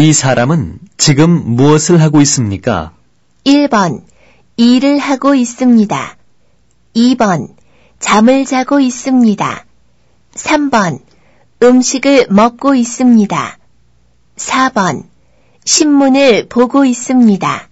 이 사람은 지금 무엇을 하고 있습니까? 1번, 일을 하고 있습니다. 2번, 잠을 자고 있습니다. 3번, 음식을 먹고 있습니다. 4번, 신문을 보고 있습니다.